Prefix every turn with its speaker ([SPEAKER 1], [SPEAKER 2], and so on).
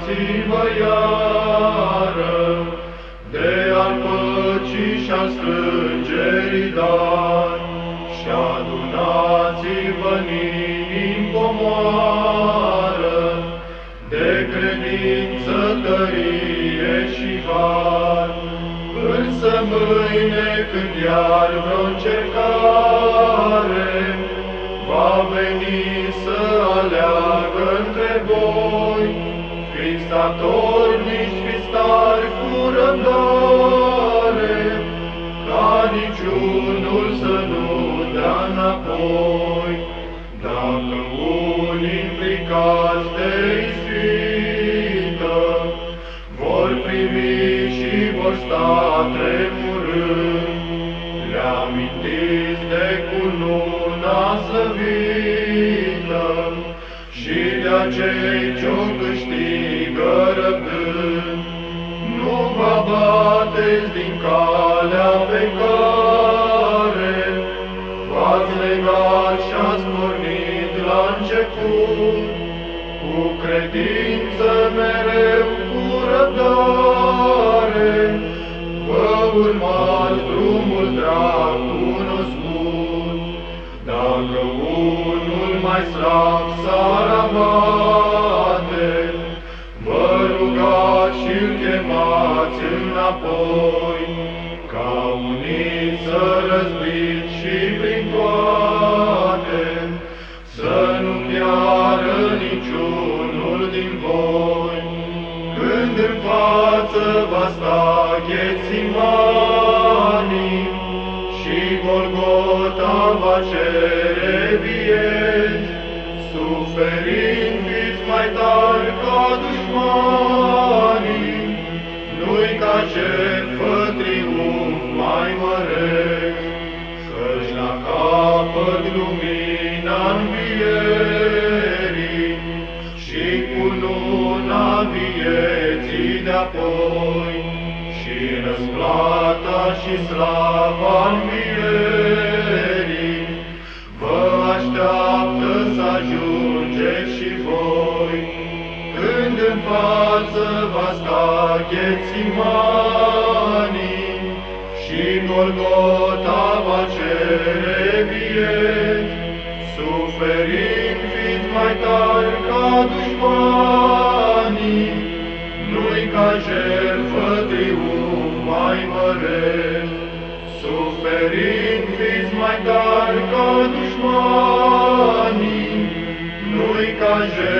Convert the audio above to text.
[SPEAKER 1] Adunați-vă iară de al păcii și al strângerii dar, și adunați-vă în inim comoară de credință, tărie și har. Însă mâine când iar vreo încercare va veni să aleagă între voi, fiți statornici, fiți tari cu răbdare, ca niciunul să nu dea înapoi. Dacă unii implicați de ispită vor privi și vor sta tremurând, le amintiți de cununa slăvită și de acei ce-o câștigă răbdând. Nu vă bateți din calea pe care v-ați legat și ați pornit la început, cu credință mereu, cu răbdare, vă urmați drumul drag cunoscut. Dacă unul mai slab s-ar abate, chemați înapoi, ca unii să răzbiți și prin toate, să nu piară niciunul din voi. Când în față va sta Ghețimanii și Golgota va cere vieți, suferind și răsplata și slava învierii vă așteaptă să ajungeți și voi, când în față va sta Ghețimanii și Golgota va cere vieți, suferind fiți mai tari ca dușmanii, mai măreț, suferind fiți mai tari ca dușmanii, nu-i ca jertfă triumf